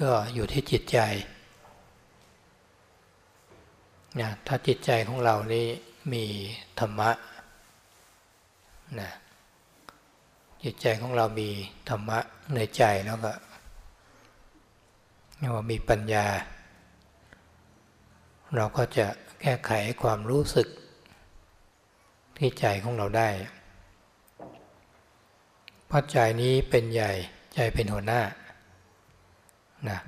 ก็อยู่ที่จิตใจนะถ้าจิตใจของเรานี่มีธรรมะนะจิตใจของเรามีธรรมะในใจแล้วก็ว่ามีปัญญา เราก็จะแก้ไขความรู้สึก ที่ใจของเราได้เพราะใจนี้เป็นใหญ่ใจเป็นหัวหน้า นะ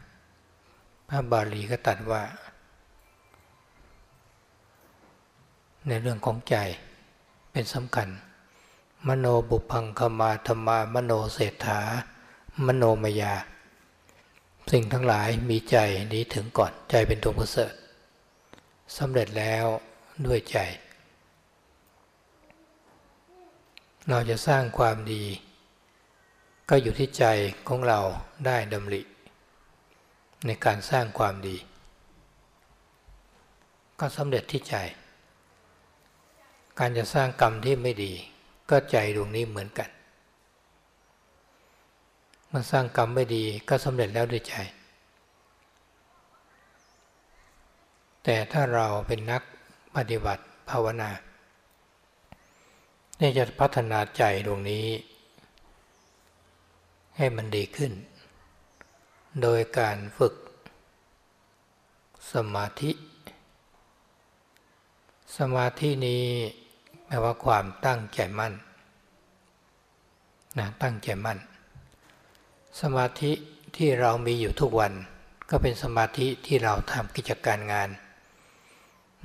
พระบาลีก็ตัดว่า ในเรื่องของใจเป็นสำคัญ มโนบุพังคมาธรรมามโนเศรษฐา มโนมยา สิ่งทั้งหลายมีใจนี้ถึงก่อนใจเป็นตัวประเสริฐสำเร็จแล้วด้วยใจ เราจะสร้างความดี ก็อยู่ที่ใจของเราได้ดำริ ในการสร้างความดี ก็สำเร็จที่ใจ การจะสร้างกรรมที่ไม่ดี ก็ใจดวงนี้เหมือนกันมันสร้างกรรมไม่ดีก็สำเร็จแล้วด้วยใจ แต่ถ้าเราเป็นนักปฏิบัติภาวนาเนี่ยจะพัฒนาใจดวงนี้ ให้มันดีขึ้น โดยการฝึก สมาธิ สมาธินี้แปลว่าความตั้งใจมั่นนะตั้งใจมั่น สมาธิที่เรามีอยู่ทุกวัน ก็เป็นสมาธิที่เราทำกิจการงาน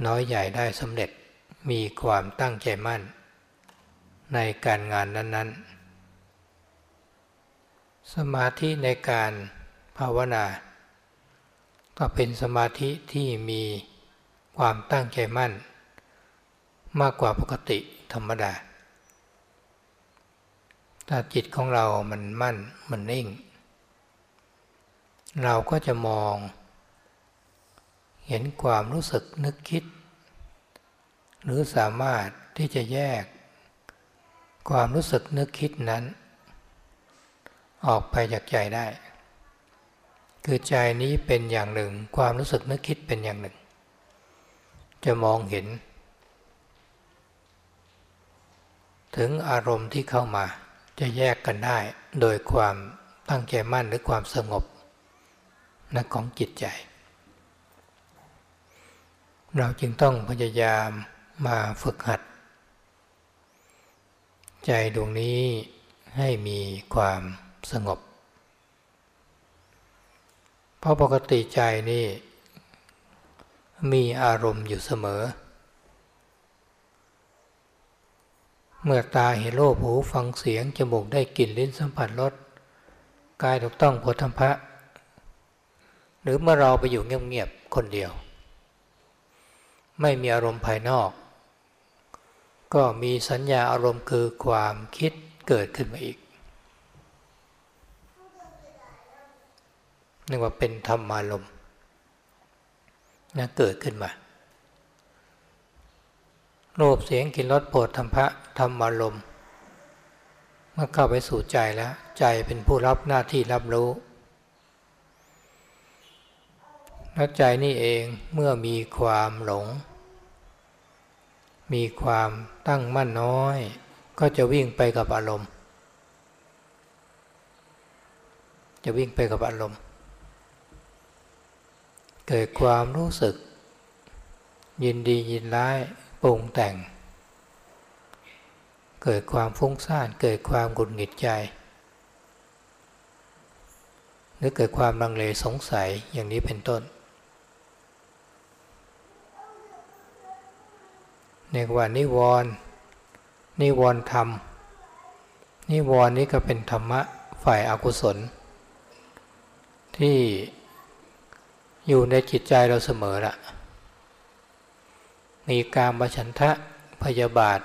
น้อยใหญ่ได้สำเร็จมีความตั้งใจมั่น ในการงานนั้น ๆ สมาธิในการ ภาวนา ก็เป็นสมาธิที่มีความตั้งใจมั่น มากกว่าปกติธรรมดา ถ้าจิตของเรามันมั่นมันนิ่ง เราก็จะมอง เห็นความรู้สึกนึกคิด หรือสามารถที่จะแยก ความรู้สึกนึกคิดนั้น ออกไปจากใจได้ คือใจนี้เป็นอย่างหนึ่ง ความรู้สึกนึกคิดเป็นอย่างหนึ่ง จะมองเห็น ถึงอารมณ์ที่เข้ามาจะแยกกันได้โดยความตั้งใจมั่นหรือความสงบนของจิตใจ เราจึงต้องพยายามมาฝึกหัด ใจดวงนี้ให้มีความสงบ เพราะปกติใจนี่ มีอารมณ์อยู่เสมอ เมื่อตาเห็นโลกหูฟังเสียง จมูกได้กลิ่นลิ้นสัมผัสรสกายถูกต้องผลธรรมะหรือเมื่อเราไปอยู่เงียบๆคนเดียว ไม่มีอารมณ์ภายนอก ก็มีสัญญาอารมณ์คือความคิดเกิดขึ้นมาอีก นึกว่าเป็นธรรมารมณ์นะเกิดขึ้นมารูปเสียงกลิ่นรสโผฏฐัมภะธรรมารมณ์เมื่อเข้าไปสู่ใจแล้ว ใจเป็นผู้รับหน้าที่รับรู้แล้วใจนี่เองเมื่อมีความหลง มีความตั้งมั่นน้อย ก็จะวิ่งไปกับอารมณ์ จะวิ่งไปกับอารมณ์ เกิดความรู้สึก ยินดียินร้ายปรุงแต่ง เกิดความฟุ้งซ่านเกิดความกุดหงิดใจ หรือเกิดความลังเลสงสัยอย่างนี้เป็นต้นเรียกว่านิวรณ์นิวรณ์ธรรม นิวรณ์นี้ก็เป็นธรรมะฝ่ายอากุศล ที่ อยู่ในจิตใจเราเสมอละมีการบัฉันทะพยาบาท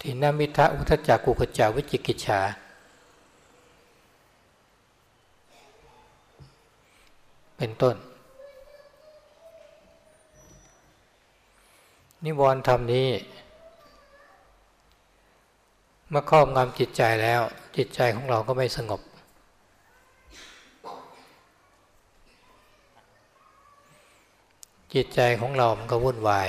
ทินามิทะอุทจักกุกจาวิจิกิจฉาเป็นต้น นิวรณ์ธรรมนี้เมื่อครอบงำจิตใจแล้วจิตใจของเราก็ไม่สงบ จิตใจของเรามันก็วุ่นวาย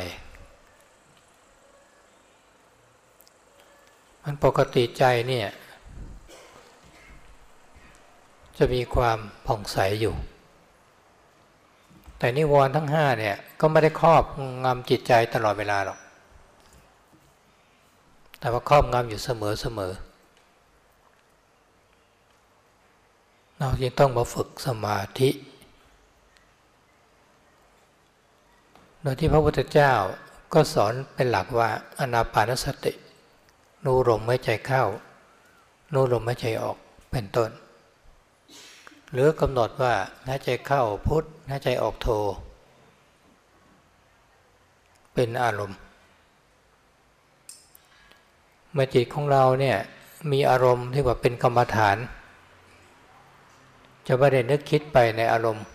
มันปกติใจเนี่ย จะมีความผ่องใสอยู่ แต่นิวรณ์ทั้งห้าเนี่ยก็ไม่ได้ครอบงำจิตใจตลอดเวลาหรอก แต่ว่าครอบงำอยู่เสมอเสมอเราจึงต้องมาฝึกสมาธิ โดยที่พระพุทธเจ้าก็สอนเป็นหลักว่าอนาปานสตินูลมไม่ใจเข้านูลมไม่ใจออกเป็นต้น หรือกำหนดว่าหายใจเข้าพุทธหายใจออกโท เป็นอารมณ์เมื่อจิตของเราเนี่ยมีอารมณ์ที่ว่าเป็นกรรมฐาน จะไม่ได้นึกคิดไปในอารมณ์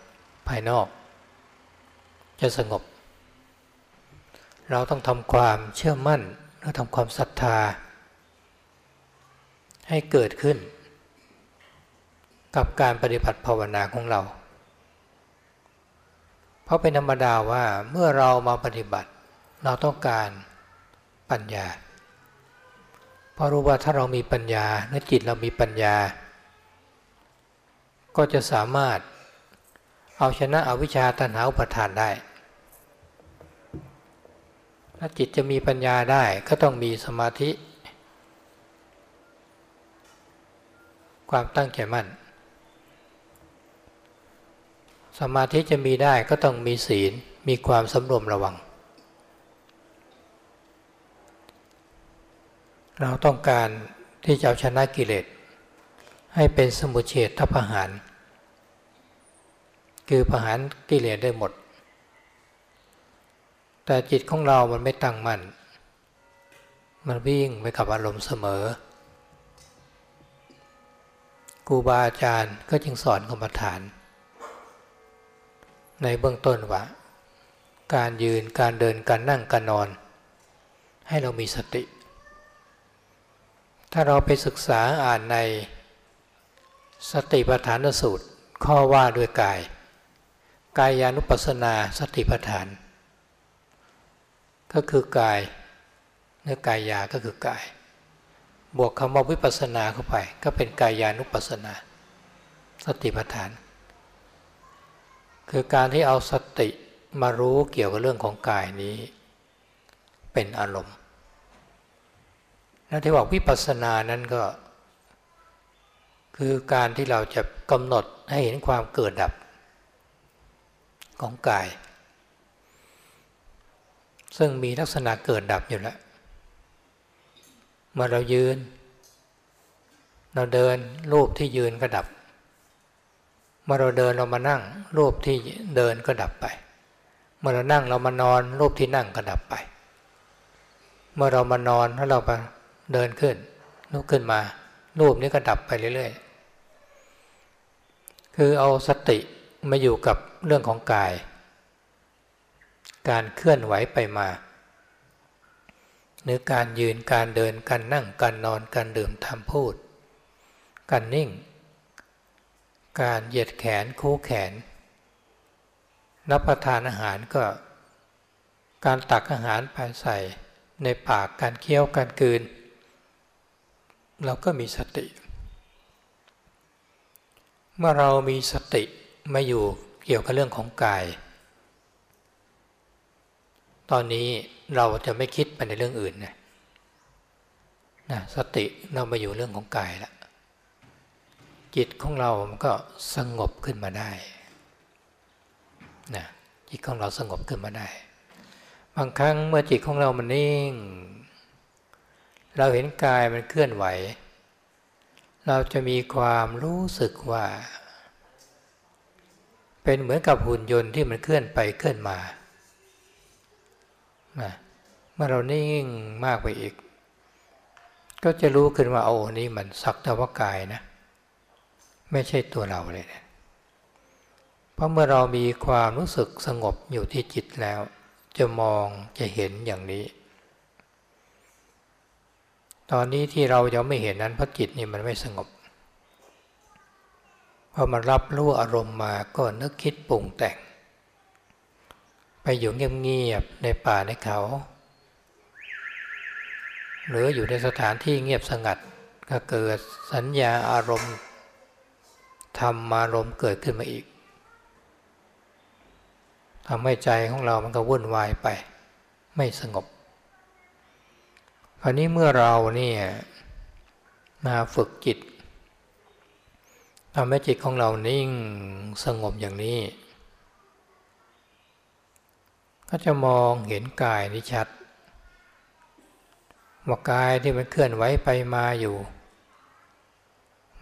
ภายนอก จะสงบ เราต้องทำความเชื่อมั่นและทำความศรัทธา ให้เกิดขึ้น กับการปฏิบัติภาวนาของเรา เพราะเป็นธรรมดาว่าเมื่อเรามาปฏิบัติ เราต้องการปัญญา เพราะรู้ว่าถ้าเรามีปัญญาเนื้อจิตเรามีปัญญา ก็จะสามารถเอาชนะอวิชชาตัณหาอุปทานได้ ถ้าจิตจะมีปัญญาได้ก็ต้องมีสมาธิ ความตั้งใจมั่น สมาธิจะมีได้ก็ต้องมีศีล มีความสำรวมระวัง เราต้องการที่จะเอาชนะกิเลสให้เป็นสมุเฉททัพหาร คือประหารกิเลสได้หมด แต่จิตของเรามันไม่ตั้งมัน่น มันวิ่งไปกับอารมณ์เสมอครูบาอาจารย์ก็จึงสอนกรรมฐาน ในเบื้องต้นว่า การยืนการเดินการนั่งการนอน ให้เรามีสติ ถ้าเราไปศึกษาอ่านในสติปัฏฐานสูตร ข้อว่าด้วยกาย กายานุปัสสนาสติปัฏฐาน ก็คือกายเนื้อกายยาก็คือกาย บวกคำว่าวิปัสสนาเข้าไป ก็เป็นกายานุปัสสนา สติปัฏฐาน คือการที่เอาสติมารู้เกี่ยวกับเรื่องของกายนี้ เป็นอารมณ์และที่บอกวิปัสสนานั้นก็ คือการที่เราจะกำหนดให้เห็นความเกิดดับของกาย ซึ่งมีลักษณะเกิดดับอยู่แล้ว เมื่อเรายืน เราเดินรูปที่ยืนก็ดับ เมื่อเราเดินเรามานั่ง รูปที่เดินก็ดับไป เมื่อเรานั่งเรามานอน รูปที่นั่งก็ดับไป เมื่อเรามานอนแล้วเราไปเดินขึ้นลุกขึ้นมา รูปนี้ก็ดับไปเรื่อยๆ คือเอาสติมาอยู่กับเรื่องของกาย การเคลื่อนไหวไปมาหรือการยืนการเดินการนั่งการนอนการดื่มทำพูด การนิ่ง การเหยียดแขนคู่แขน รับประทานอาหารก็ การตักอาหารไปใส่ในปากการเคี้ยวการกืน เราก็มีสติ เมื่อเรามีสติมาอยู่เกี่ยวกับเรื่องของกาย ตอนนี้เราจะไม่คิดไปในเรื่องอื่นนะนะสติเรามาอยู่เรื่องของกายแล้วจิตของเรามันก็สงบขึ้นมาได้นะจิตของเราสงบขึ้นมาได้ บางครั้งเมื่อจิตของเรามันนิ่ง เราเห็นกายมันเคลื่อนไหว เราจะมีความรู้สึกว่า เป็นเหมือนกับหุ่นยนต์ที่มันเคลื่อนไปเคลื่อนมา นะเมื่อเรานิ่งมากไปอีก ก็จะรู้ขึ้นว่าโอ้นี่มันสักแต่ว่ากายนะ ไม่ใช่ตัวเราเลยนะเพราะเมื่อเรามีความรู้สึกสงบอยู่ที่จิตแล้ว จะมองจะเห็นอย่างนี้ ตอนนี้ที่เรายังไม่เห็นนั้นเพราะจิตนี่มันไม่สงบพอมันรับรู้อารมณ์มาก็นึกคิดปรุงแต่ง ไปอยู่เงียบๆในป่าในเขา หรืออยู่ในสถานที่เงียบสงัด ก็เกิดสัญญาอารมณ์ธรรมารมณ์เกิดขึ้นมาอีกทำให้ใจของเรามันก็วุ่นวายไป ไม่สงบ คราวนี้เมื่อเราเนี่ยมาฝึกจิตทำให้จิตของเรานิ่งสงบอย่างนี้ ก็จะมองเห็นกายนิชัดว่ากายที่มันเคลื่อนไหวไปมาอยู่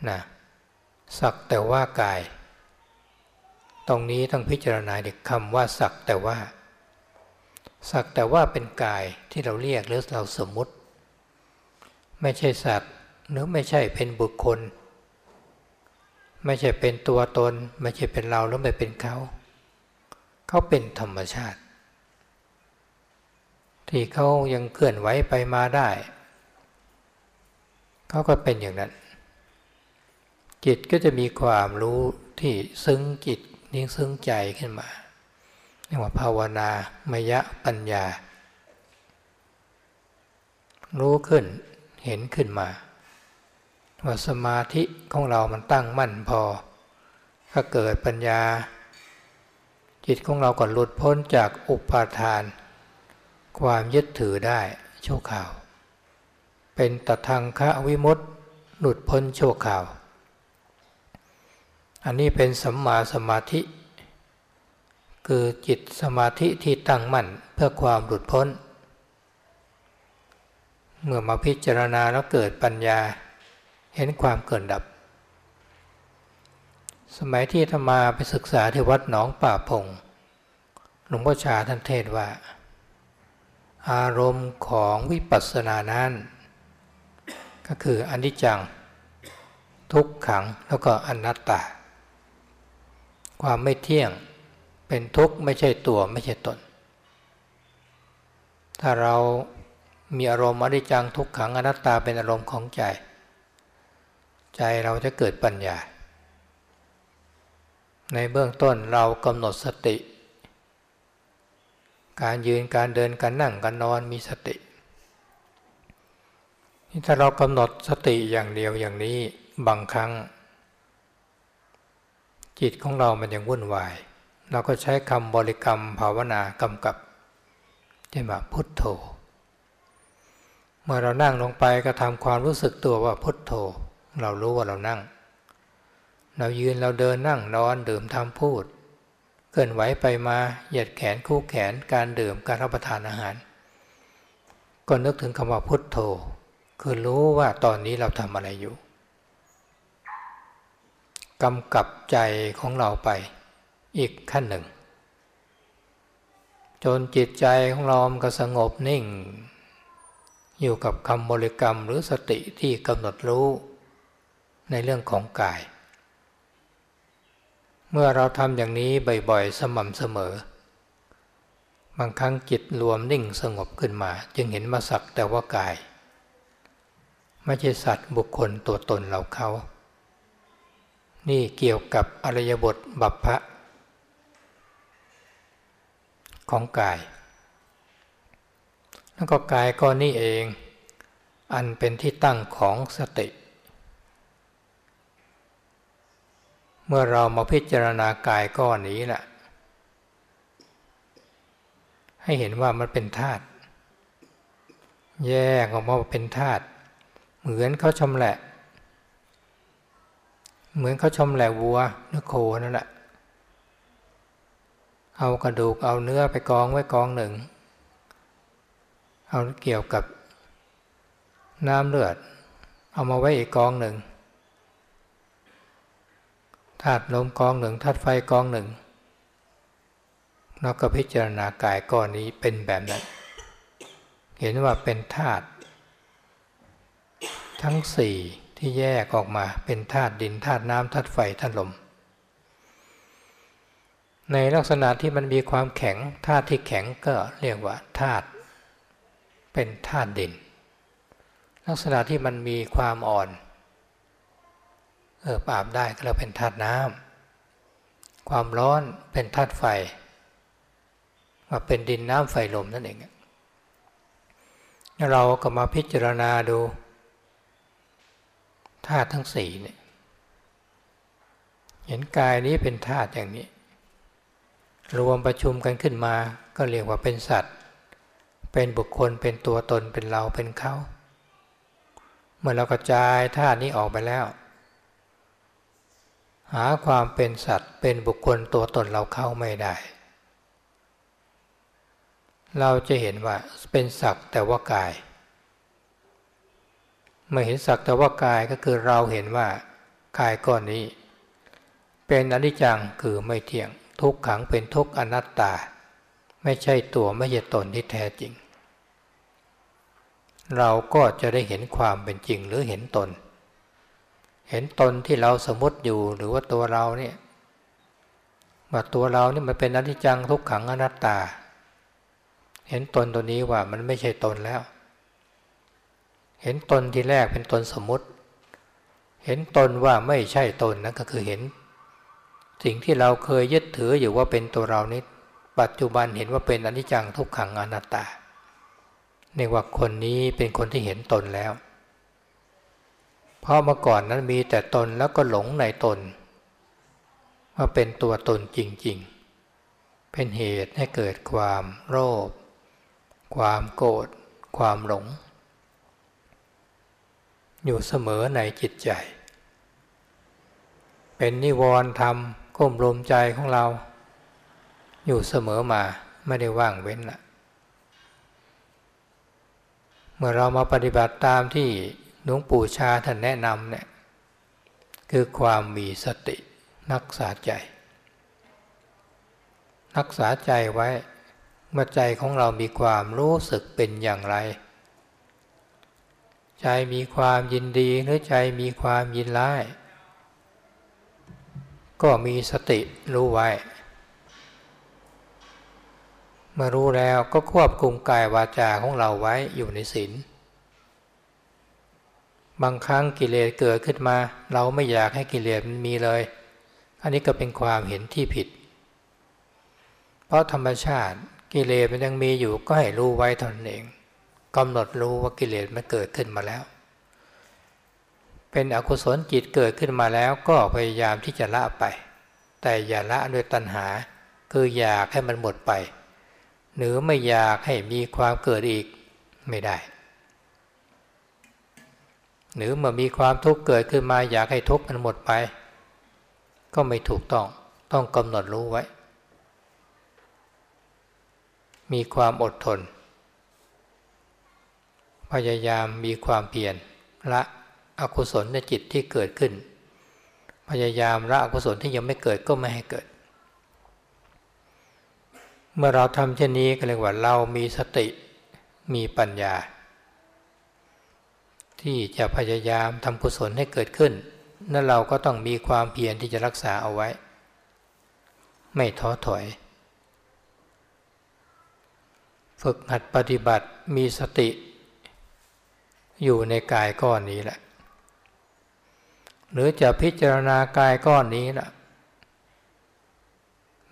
นะสักแต่ว่ากาย ตรงนี้ต้องพิจารณาเด็กคำว่าสักแต่ว่า สักแต่ว่าเป็นกายที่เราเรียกหรือเราสมมุติ ไม่ใช่สัตว์หรือไม่ใช่เป็นบุคคล ไม่ใช่เป็นตัวตน ไม่ใช่เป็นเราหรือไม่เป็นเขา เขาเป็นธรรมชาติ ที่เขายังเคลื่อนไหวไปมาได้เขาก็เป็นอย่างนั้น จิตก็จะมีความรู้ที่ซึ้งจิตนิ่งซึ้งใจขึ้นมาเรียกว่าภาวนามยะปัญญา รู้ขึ้นเห็นขึ้นมา ว่าสมาธิของเรามันตั้งมั่นพอ ก็เกิดปัญญา จิตของเราก็หลุดพ้นจากอุปาทาน ความยึดถือได้ชั่วข่าว เป็นตทังคะวิมุตติหลุดพ้นชั่วข่าว อันนี้เป็นสัมมาสมาธิ คือจิตสมาธิที่ตั้งมั่นเพื่อความหลุดพ้น เมื่อมาพิจารณาแล้วเกิดปัญญาเห็นความเกิดดับ สมัยที่ธรรมาไปศึกษาที่วัดหนองป่าพงหลวงพ่อชาท่านเทศว่า อารมณ์ของวิปัสสนานั้น ก็คืออนิจจัง ทุกขังแล้วก็อนัตตา ความไม่เที่ยงเป็นทุกข์ไม่ใช่ตัวไม่ใช่ตน ถ้าเรามีอารมณ์อนิจจังทุกขังอนัตตาเป็นอารมณ์ของใจ ใจเราจะเกิดปัญญา ในเบื้องต้นเรากำหนดสติ การยืนการเดินการนั่งการนอนมีสติถ้าเรากำหนดสติอย่างเดียวอย่างนี้บางครั้ง จิตของเรามันยังวุ่นวาย เราก็ใช้คำบริกรรมภาวนากำกับเช่นว่าพุทโธ เมื่อเรานั่งลงไปก็ทำความรู้สึกตัวว่าพุทโธ เรารู้ว่าเรานั่ง เรายืนเราเดินนั่งนอนดื่มทำพูด เคลื่อนไหวไปมาเหยียดแขนคู่แขนการดื่มการรับประทานอาหาร ก็นึกถึงคำว่าพุทโธ คือรู้ว่าตอนนี้เราทำอะไรอยู่กำกับใจของเราไปอีกขั้นหนึ่ง จนจิตใจของเราก็สงบนิ่ง อยู่กับคำบริกรรมหรือสติที่กำหนดรู้ในเรื่องของกาย เมื่อเราทำอย่างนี้บ่อยๆ สม่ำเสมอ บางครั้งจิตรวมนิ่งสงบขึ้นมา จึงเห็นมาสักแต่ว่ากาย ไม่ใช่สัตว์บุคคลตัวตนเราเขา นี่เกี่ยวกับอริยบทบัพพะของกาย แล้วก็กายก็นี่เอง อันเป็นที่ตั้งของสติ เมื่อเรามาพิจารณากายก้อนนี้แหละให้เห็นว่ามันเป็นธาตุแยกออกมาเป็นธาตุเหมือนเขาชำแหละ เหมือนเขาชมแหลวัวหรือโคนั่นแหละ เอากระดูกเอาเนื้อไปกองไว้กองหนึ่ง เอาเกี่ยวกับน้ำเลือด เอามาไว้อีกกองหนึ่ง ธาตุลมกองหนึ่งธาตุไฟกองหนึ่งเราก็พิจารณากายก้อนนี้เป็นแบบนั้น เห็นว่าเป็นธาตุทั้งสี่ที่แยกออกมาเป็นธาตุดินธาตุน้ำธาตุไฟธาตุลม ในลักษณะที่มันมีความแข็งธาตุที่แข็งก็เรียกว่าธาตุเป็นธาตุดิน ลักษณะที่มันมีความอ่อน เออปราบได้ก็เราเป็นธาตุน้ำความร้อนเป็นธาตุไฟมาเป็นดินน้ำไฟลมนั่นเองเราก็มาพิจารณาดูธาตุทั้งสี่เนี่ยเห็นกายนี้เป็นธาตุอย่างนี้ รวมประชุมกันขึ้นมาก็เรียกว่าเป็นสัตว์ เป็นบุคคลเป็นตัวตนเป็นเราเป็นเขา เมื่อเรากระจายธาตุนี้ออกไปแล้ว หาความเป็นสัตว์เป็นบุคคลตัวตนเราเข้าไม่ได้ เราจะเห็นว่าเป็นสักแต่ว่ากาย เมื่อเห็นสักแต่ว่ากายก็คือเราเห็นว่ากายก้อนนี้ เป็นอนิจจังคือไม่เที่ยง ทุกขังเป็นทุกอนัตตา ไม่ใช่ตัวไม่ใช่ตนที่แท้จริง เราก็จะได้เห็นความเป็นจริงหรือเห็นตน เห็นตนที่เราสมมติอยู่หรือว่าตัวเราเนี่ยว่าตัวเราเนี่ยมันเป็นอนิจจังทุกขังอนัตตา เห็นตนตัวนี้ว่ามันไม่ใช่ตนแล้ว เห็นตนที่แรกเป็นตนสมมติ เห็นตนว่าไม่ใช่ตนนั่นก็คือเห็น สิ่งที่เราเคยยึดถืออยู่ว่าเป็นตัวเรานี้ปัจจุบันเห็นว่าเป็นอนิจจังทุกขังอนัตตาในว่าคนนี้เป็นคนที่เห็นตนแล้ว เพราะเมื่อก่อนนั้นมีแต่ตนแล้วก็หลงในตนว่าเป็นตัวตนจริง ๆ เป็นเหตุให้เกิดความโลภความโกรธความหลง อยู่เสมอในจิตใจ เป็นนิวรณ์ธรรมก้มรมใจของเรา อยู่เสมอมาไม่ได้ว่างเว้นละเมื่อเรามาปฏิบัติตามที่ หลวงปู่ชาท่านแนะนำเนี่ยคือความมีสติรักษาใจรักษาใจไว้เมื่อใจของเรามีความรู้สึกเป็นอย่างไร ใจมีความยินดีหรือใจมีความยินร้าย ก็มีสติรู้ไว้ เมื่อรู้แล้วก็ควบคุมกายวาจาของเราไว้อยู่ในศีล บางครั้งกิเลสเกิดขึ้นมา เราไม่อยากให้กิเลสมันมีเลย อันนี้ก็เป็นความเห็นที่ผิด เพราะธรรมชาติกิเลสมันยังมีอยู่ก็ให้รู้ไว้ตนเองกำหนดรู้ว่ากิเลสมันเกิดขึ้นมาแล้ว เป็นอกุศลจิตเกิดขึ้นมาแล้วก็พยายามที่จะละไป แต่อย่าละด้วยตัณหา คืออยากให้มันหมดไป หรือไม่อยากให้มีความเกิดอีกไม่ได้ หรือเมื่อมีความทุกข์เกิดขึ้นมาอยากให้ทุกข์มันหมดไป ก็ไม่ถูกต้องต้องกำหนดรู้ไว้ มีความอดทน พยายามมีความเพียรละอกุศลในจิตที่เกิดขึ้น พยายามละอกุศลที่ยังไม่เกิดก็ไม่ให้เกิด เมื่อเราทำเช่นนี้ก็เรียกว่าเรามีสติมีปัญญา ที่จะพยายามทำกุศลให้เกิดขึ้น นั่นเราก็ต้องมีความเพียรที่จะรักษาเอาไว้ ไม่ท้อถอย ฝึกหัดปฏิบัติมีสติ อยู่ในกายก้อนนี้แหละ หรือจะพิจารณากายก้อนนี้นะ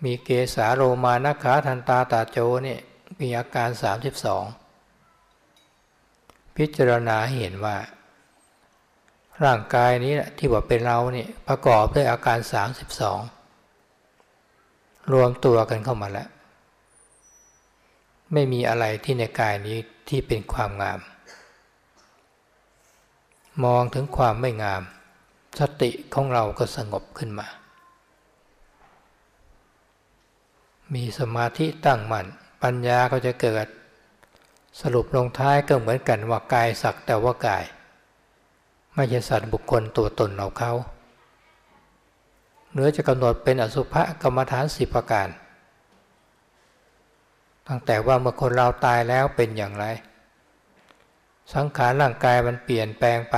มีเกสาโรมานขาทันตาตาโจนี่มีอาการ 32 พิจารณาเห็นว่า ร่างกายนี้ที่ว่าเป็นเราเนี่ยประกอบด้วยอาการ 32 รวมตัวกันเข้ามาแล้ว ไม่มีอะไรที่ในกายนี้ที่เป็นความงาม มองถึงความไม่งาม สติของเราก็สงบขึ้นมา มีสมาธิตั้งมัน่นปัญญาก็จะเกิด สรุปลงท้ายก็เหมือนกันว่ากายสักแต่ว่ากาย ไม่ใช่สัตว์บุคคลตัวตนเราเขาเนื้อจะกำหนดเป็นอสุภกรรมฐานสิบประการ ตั้งแต่ว่าเมื่อคนเราตายแล้วเป็นอย่างไร สังขารร่างกายมันเปลี่ยนแปลงไป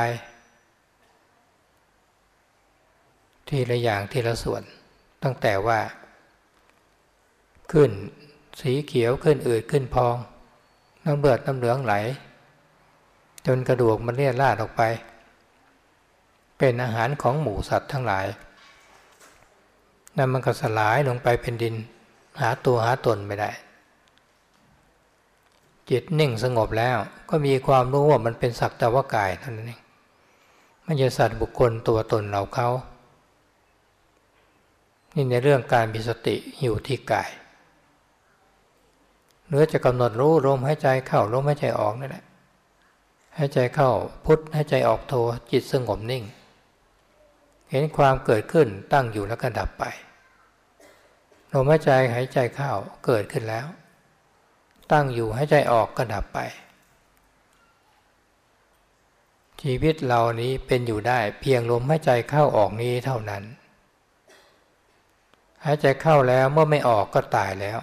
ทีละอย่างทีละส่วน ตั้งแต่ว่า ขึ้นสีเขียวขึ้นอืดขึ้นพอง น้ำเลือดน้ำเหลืองไหล จนกระดูกมันเลี่ยราดออกไป เป็นอาหารของหมูสัตว์ทั้งหลายนั่นมันก็สลายลงไปเป็นดิน หาตัวหาตนไม่ได้ จิตนิ่งสงบแล้วก็มีความรู้ว่ามันเป็นสักแต่ว่ากายเท่านั้นเองไม่ใช่สัตว์บุคคลตัวตนเราเขา นี่ในเรื่องการมีสติอยู่ที่กาย เนื้อจะกำหนดรู้ลมหายใจเข้าลมหายใจออกนั่แหละหายใจเข้าพุทหายใจออกโทจิตสงบนิ่ง เห็นความเกิดขึ้นตั้งอยู่แล้วก็ดับไปลมหายใจหายใจเข้าเกิดขึ้นแล้ว ตั้งอยู่หายใจออกก็ดับไป ชีวิตเรานี้เป็นอยู่ได้เพียงลมหายใจเข้าออกนี้เท่านั้น หายใจเข้าแล้วเมื่อไม่ออกก็ตายแล้ว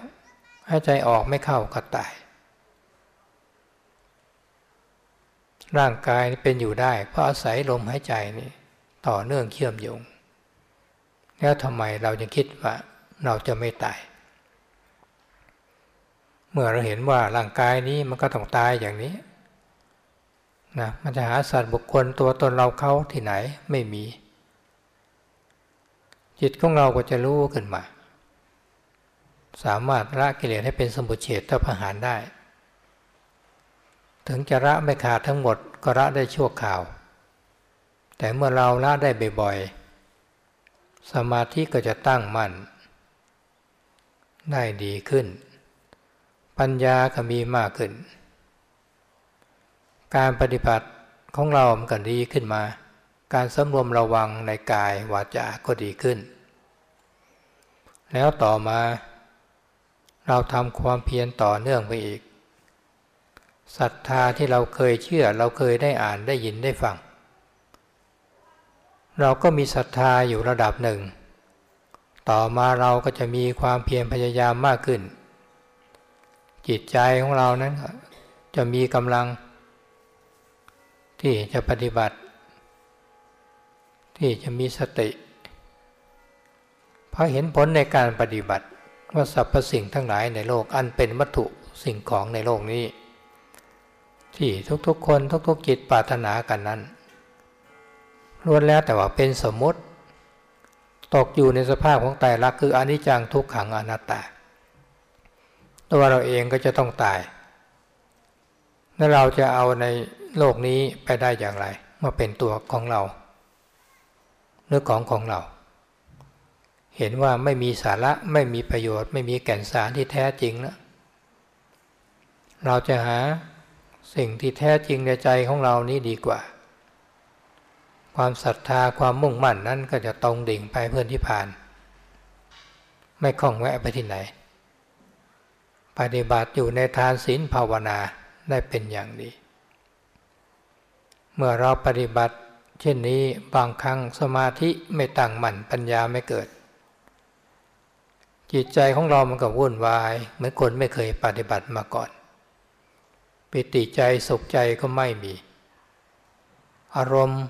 หายใจออกไม่เข้าก็ตาย ร่างกายเป็นอยู่ได้ เพราะอาศัยลมหายใจนี่ต่อเนื่องเชื่อมโยง แล้วทำไมเราจะคิดว่าเราจะไม่ตาย เมื่อเราเห็นว่าร่างกายนี้มันก็ต้องตายอย่างนี้นะมันจะหาสัตว์บุคคลตัวตนเราเขาที่ไหนไม่มี จิตของเราก็จะรู้ขึ้นมา สามารถละกิเลสให้เป็นสมุทเฉทประหารได้ ถึงจะละไม่ขาดทั้งหมดก็ละได้ชั่วข่าว แต่เมื่อเราละได้บ่อยๆ สมาธิก็จะตั้งมั่น ได้ดีขึ้น ปัญญาก็มีมากขึ้น การปฏิบัติของเรามันก็ดีขึ้นมา การสำรวมระวังในกายวาจาก็ดีขึ้น แล้วต่อมา เราทำความเพียรต่อเนื่องไปอีกศรัทธาที่เราเคยเชื่อ เราเคยได้อ่านได้ยินได้ฟัง เราก็มีศรัทธาอยู่ระดับหนึ่ง ต่อมาเราก็จะมีความเพียรพยายามมากขึ้น จิตใจของเรานั้นจะมีกำลัง ที่จะปฏิบัติ ที่จะมีสติ เพราะเห็นผลในการปฏิบัติ ว่าสรรพสิ่งทั้งหลายในโลกอันเป็นวัตถุสิ่งของในโลกนี้ ที่ทุกๆคนทุกๆจิตปรารถนากันนั้นล้วนแล้วแต่ว่าเป็นสมมติ ตกอยู่ในสภาพของตายรักคืออนิจจังทุกขังอนัตตา ตัวเราเองก็จะต้องตาย แล้วเราจะเอาในโลกนี้ไปได้อย่างไรมื่อเป็นตัวของเราเนื้อของของเรา เห็นว่าไม่มีสาระไม่มีประโยชน์ ไม่มีแก่นสารที่แท้จริงแล้วเราจะหาสิ่งที่แท้จริงในใจของเรานี้ดีกว่า ความศรัทธาความมุ่งมั่นนั้นก็จะตรงดิ่งไปเพื่อนที่ผ่าน ไม่คล้องแวะไปที่ไหน ปฏิบัติอยู่ในทานศีลภาวนาได้เป็นอย่างดี เมื่อเราปฏิบัติเช่นนี้บางครั้งสมาธิไม่ตั้งมั่นปัญญาไม่เกิด จิตใจของเรามันก็วุ่นวาย เหมือนคนไม่เคยปฏิบัติมาก่อน ปิติใจสุขใจก็ไม่มี อารมณ์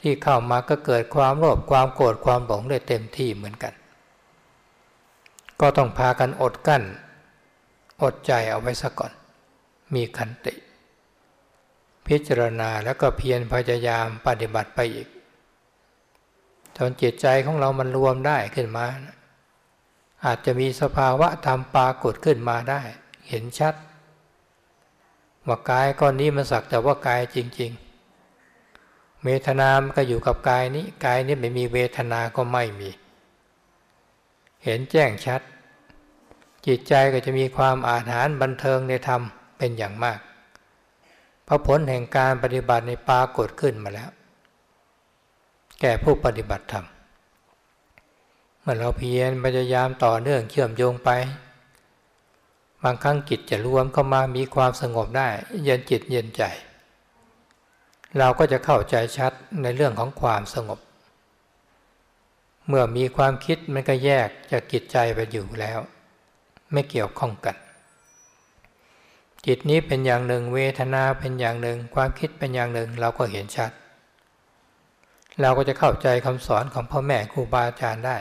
ที่เข้ามาก็เกิดความโลภความโกรธความหลงได้เต็มที่เหมือนกัน ก็ต้องพากันอดกั้น อดใจเอาไว้ซะก่อน มีขันติ พิจารณาแล้วก็เพียรพยายามปฏิบัติไปอีกจนจิตใจของเรามันรวมได้ขึ้นมา อาจจะมีสภาวะธรรมปรากฏขึ้นมาได้ เห็นชัด ว่ากายก้อนนี้มันสักแต่ว่ากายจริง ๆ เวทนามันก็อยู่กับกายนี้กายนี้ไม่มีเวทนาก็ไม่มี เห็นแจ้งชัด จิตใจก็จะมีความอาถรรพ์บันเทิงในธรรมเป็นอย่างมากพระผลแห่งการปฏิบัติในปากฏขึ้นมาแล้ว แก่ผู้ปฏิบัติธรรม มื่อเราเพียรพยายามต่อเนื่องเชื่อมโยงไป บางครั้งจิตจะรวมเข้ามามีความสงบได้ เย็นจิตเย็นใจ เราก็จะเข้าใจชัดในเรื่องของความสงบ เมื่อมีความคิดมันก็แยกจากจิตใจไปอยู่แล้ว ไม่เกี่ยวข้องกัน จิตนี้เป็นอย่างหนึ่งเวทนาเป็นอย่างหนึ่ง ความคิดเป็นอย่างหนึ่งเราก็เห็นชัด เราก็จะเข้าใจคำสอนของพ่อแม่ครูบาอาจารย์ได้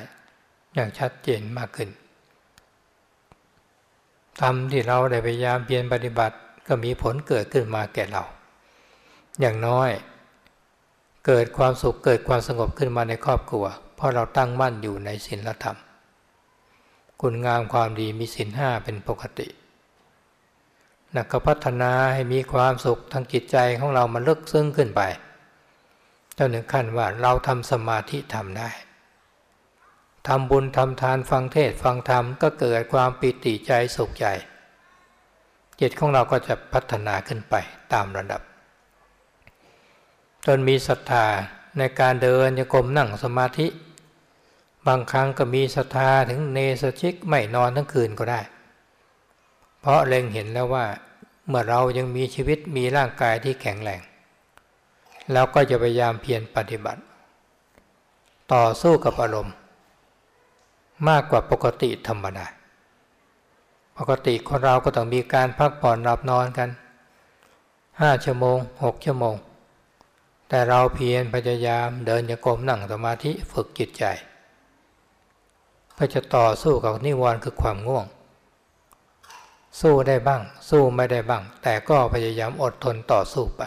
อย่างชัดเจนมากขึ้นทำที่เราได้พยายามเพียรปฏิบัติก็มีผลเกิดขึ้นมาแก่เรา อย่างน้อย เกิดความสุขเกิดความสงบขึ้นมาในครอบครัว เพราะเราตั้งมั่นอยู่ในศีลธรรม คุณงามความดีมีศีลห้าเป็นปกตินะก็พัฒนาให้มีความสุขทางจิตใจของเรามันลึกซึ้งขึ้นไปจนถึงขั้นว่าเราทำสมาธิทำได้ ทำบุญทำทานฟังเทศฟังธรรมก็เกิดความปิติใจสุขใจ จิตของเราก็จะพัฒนาขึ้นไปตามระดับ จนมีศรัทธาในการเดินโยกมนั่งสมาธิ บางครั้งก็มีศรัทธาถึงเนสชิกไม่นอนทั้งคืนก็ได้ เพราะเล็งเห็นแล้วว่า เมื่อเรายังมีชีวิตมีร่างกายที่แข็งแรงแล้วก็จะพยายามเพียรปฏิบัติ ต่อสู้กับอารมณ์ มากกว่าปกติธรรมดา ปกติคนเราก็ต้องมีการพักผ่อนหลับนอนกันห้าชั่วโมงหกชั่วโมง แต่เราเพียรพยายามเดินโยกรมนั่งสมาธิฝึกจิตใจเพื่อจะต่อสู้กับนิวรณ์คือความง่วง สู้ได้บ้าง สู้ไม่ได้บ้าง แต่ก็พยายามอดทนต่อสู้ไป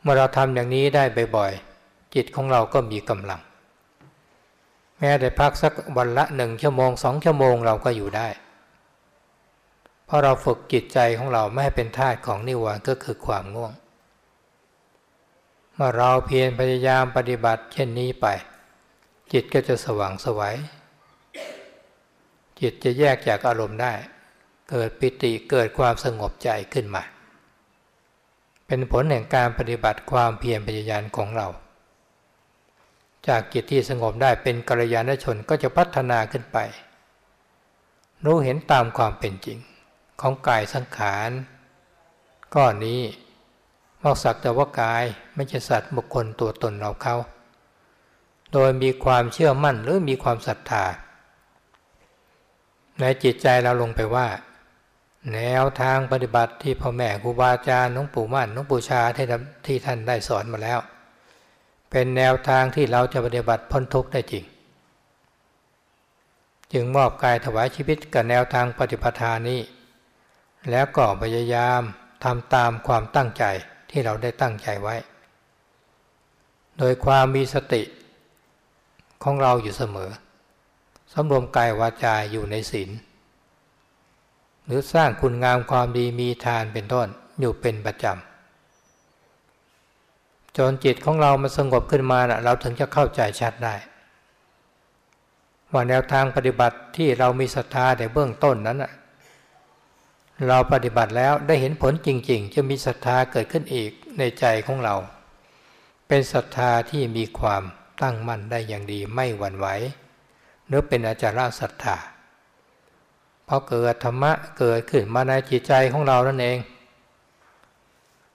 เมื่อเราทำอย่างนี้ได้บ่อยๆจิตของเราก็มีกำลัง แม้ได้พักสักวันละหนึ่งชั่วโมงสองชั่วโมงเราก็อยู่ได้ เพราะเราฝึกจิตใจของเราไม่ให้เป็นทาสของนิวรณ์ก็คือความง่วง เมื่อเราเพียรพยายามปฏิบัติ เช่นนี้ไป จิตก็จะสว่างสวัยจิตจะแยกจากอารมณ์ได้ เกิดปิติเกิดความสงบใจขึ้นมา เป็นผลแห่งการปฏิบัติความเพียรพยายามของเรา จากจิตที่สงบได้เป็นกัลยาณชนก็จะพัฒนาขึ้นไป รู้เห็นตามความเป็นจริง ของกายสังขารก้อนนี้มอกสักแต่ว่ากายไม่ใช่สัตว์บุคคลตัวตนเราเขาโดยมีความเชื่อมั่นหรือมีความศรัทธาในจิตใจเราลงไปว่า แนวทางปฏิบัติที่พ่อแม่ครูบาอาจารย์น้องปู่มั่นน้องปู่ชาที่ท่านได้สอนมาแล้ว เป็นแนวทางที่เราจะปฏิบัติพ้นทุกข์ได้จริง จึงมอบกายถวายชีวิตกับแนวทางปฏิปทานี้ แล้วก็พยายามทำตามความตั้งใจที่เราได้ตั้งใจไว้ โดยความมีสติของเราอยู่เสมอสำรวมกายวาจาอยู่ในศีลหรือสร้างคุณงามความดีมีทานเป็นต้นอยู่เป็นประจำ จนจิตของเรามันสงบขึ้นมานะเราถึงจะเข้าใจชัดได้ว่าแนวทางปฏิบัติที่เรามีศรัทธาในเบื้องต้นนั้นนะเราปฏิบัติแล้วได้เห็นผลจริง ๆ จะมีศรัทธาเกิดขึ้นอีกในใจของเรา เป็นศรัทธาที่มีความตั้งมั่นได้อย่างดีไม่หวั่นไหวหรือเป็นอาจารย์ศรัทธาเพราะเกิดธรรมะเกิดขึ้นมาในจิตใจของเรานั่นเอง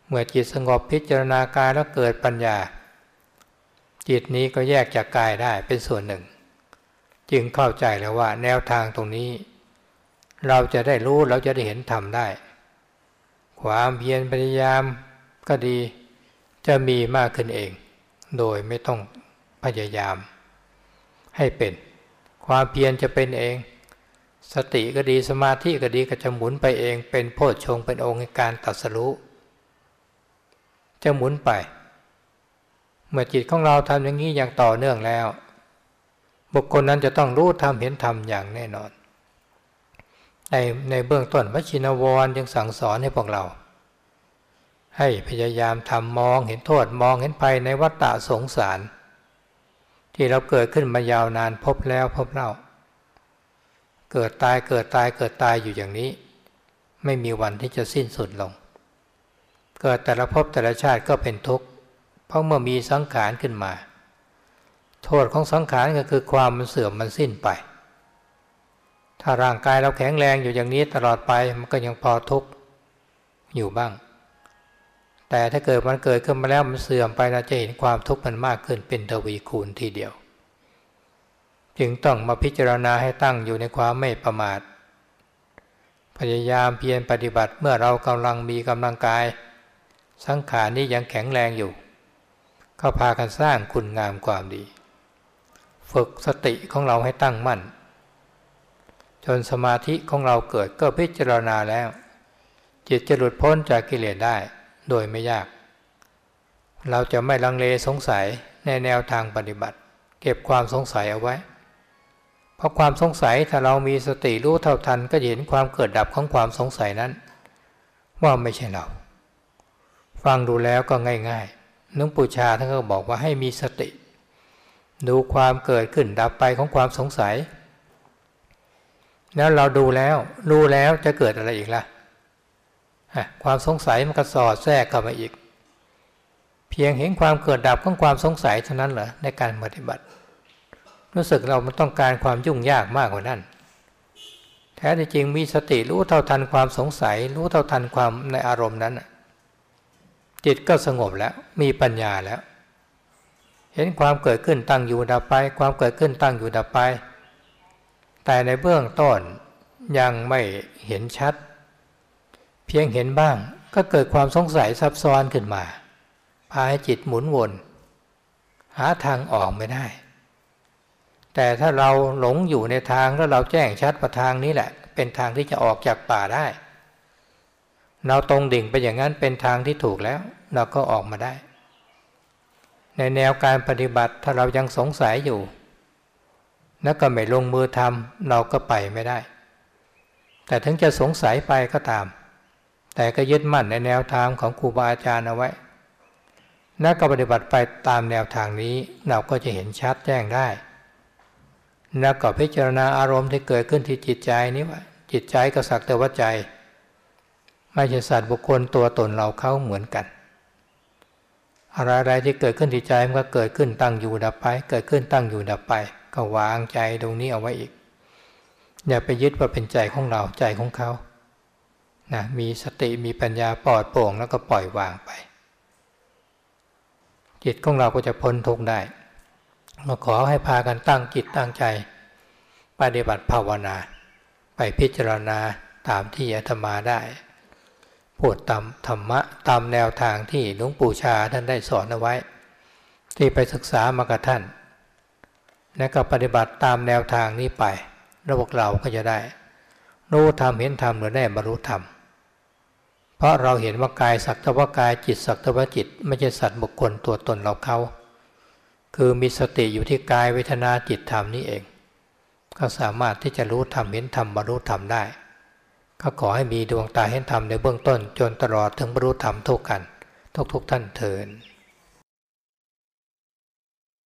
เมื่อจิตสงบพิจารณากายแล้วเกิดปัญญา จิตนี้ก็แยกจากกายได้เป็นส่วนหนึ่ง จึงเข้าใจแล้วว่าแนวทางตรงนี้ เราจะได้รู้เราจะได้เห็นธรรมได้ ความเพียรพยายามก็ดีจะมีมากขึ้นเอง โดยไม่ต้องพยายาม ให้เป็น ความเพียรจะเป็นเอง สติก็ดีสมาธิก็ดีก็จะหมุนไปเองเป็นโพชฌงเป็นองค์ในการตัดสรู้ จะหมุนไป เมื่อจิตของเราทำอย่างนี้อย่างต่อเนื่องแล้ว บุคคลนั้นจะต้องรู้ธรรมเห็นธรรมอย่างแน่นอน ในในเบื้องต้นพระชินวรยังสั่งสอนให้พวกเรา ให้พยายามทำมองเห็นโทษมองเห็นภัยในวัฏฏะสงสาร ที่เราเกิดขึ้นมายาวนานพบแล้วพบเล่า เกิดตายเกิดตายเกิดตายอยู่อย่างนี้ ไม่มีวันที่จะสิ้นสุดลง เกิดแต่ละภพแต่ละชาติก็เป็นทุกข์เพราะเมื่อมีสังขารขึ้นมา โทษของสังขารก็คือความมันเสื่อมมันสิ้นไป ถ้าร่างกายเราแข็งแรงอยู่อย่างนี้ตลอดไปมันก็ยังพอทุกข์อยู่บ้าง แต่ถ้าเกิดมันเกิดขึ้นมาแล้วมันเสื่อมไปเราจะเห็นความทุกข์มันมากขึ้นเป็นทวีคูณทีเดียว จึงต้องมาพิจารณาให้ตั้งอยู่ในความไม่ประมาท พยายามเพียรปฏิบัติเมื่อเรากำลังมีกำลังกาย สังขารนี้ยังแข็งแรงอยู่ ก็พากันสร้างคุณงามความดี ฝึกสติของเราให้ตั้งมั่น จนสมาธิของเราเกิดก็พิจารณาแล้ว จิตจะหลุดพ้นจากกิเลสได้โดยไม่ยาก เราจะไม่ลังเลสงสัยในแนวทางปฏิบัติ เก็บความสงสัยเอาไว้ เพราะความสงสัยถ้าเรามีสติรู้เท่าทันก็เห็นความเกิดดับของความสงสัยนั้น ว่าไม่ใช่เรา ฟังดูแล้วก็ง่ายๆหลวงปู่ชาท่านก็บอกว่าให้มีสติ ดูความเกิดขึ้นดับไปของความสงสัย แล้วเราดูแล้วรู้แล้วจะเกิดอะไรอีกล่ะความสงสัยมันก็สอดแทรกเข้ามาอีก เพียงเห็นความเกิดดับของความสงสัยเท่านั้นเหรอในการปฏิบัติ รู้สึกเรามันต้องการความยุ่งยากมากกว่านั้นแท้จริงมีสติรู้เท่าทันความสงสัย รู้เท่าทันความในอารมณ์นั้น จิตก็สงบแล้วมีปัญญาแล้ว เห็นความเกิดขึ้นตั้งอยู่ดับไป ความเกิดขึ้นตั้งอยู่ดับไป แต่ในเบื้องต้นยังไม่เห็นชัด เพียงเห็นบ้างก็เกิดความสงสัยซับซ้อนขึ้นมา พาให้จิตหมุนวน หาทางออกไม่ได้ แต่ถ้าเราหลงอยู่ในทางแล้วเราแจ้งชัดว่าทางนี้แหละ เป็นทางที่จะออกจากป่าได้เราตรงดิ่งไปอย่างนั้นเป็นทางที่ถูกแล้ว เราก็ออกมาได้ ในแนวการปฏิบัติถ้าเรายังสงสัยอยู่ แล้วก็ไม่ลงมือทำเราก็ไปไม่ได้ แต่ถึงจะสงสัยไปก็ตาม แต่ก็ยึดมั่นในแนวทางของครูบาอาจารย์เอาไว้ แล้วก็ปฏิบัติไปตามแนวทางนี้เราก็จะเห็นชัดแจ้งได้แล้วก็พิจารณาอารมณ์ที่เกิดขึ้นที่จิตใจนี้ว่า จิตใจก็สักแต่ว่าใจ ไม่ใช่สัตว์บุคคลตัวตนเราเขาเหมือนกัน อะไรๆที่เกิดขึ้นที่ใจมันก็เกิดขึ้นตั้งอยู่ดับไป เกิดขึ้นตั้งอยู่ดับไป ก็วางใจตรงนี้เอาไว้อีก อย่าไปยึดว่าเป็นใจของเราใจของเขานะมีสติมีปัญญาปลอดโปร่งแล้วก็ปล่อยวางไป จิตของเราก็จะพ้นทุกข์ได้มาขอให้พากันตั้งจิตตั้งใจ ปฏิบัติภาวนา ไปพิจารณาตามที่อาตมาได้ พูดตามธรรมะตามแนวทางที่หลวงปู่ชาท่านได้สอนเอาไว้ ที่ไปศึกษามากับท่าน และก็ปฏิบัติตามแนวทางนี้ไป ระบบเราก็จะได้ รู้ธรรมเห็นธรรมหรือได้บรรลุธรรม เพราะเราเห็นว่ากายสักตะวากายจิตสักตะวจิต ไม่ใช่สัตว์บุคคลตัวตนเราเขา คือมีสติอยู่ที่กายเวทนาจิตธรรมนี้เอง ก็สามารถที่จะรู้ธรรมเห็นธรรมบรรลุธรรมได้ ก็ขอให้มีดวงตาเห็นธรรมในเบื้องต้น จนตลอดถึงบรรลุธรรมทุกกัน ทุกทุกท่านเถิด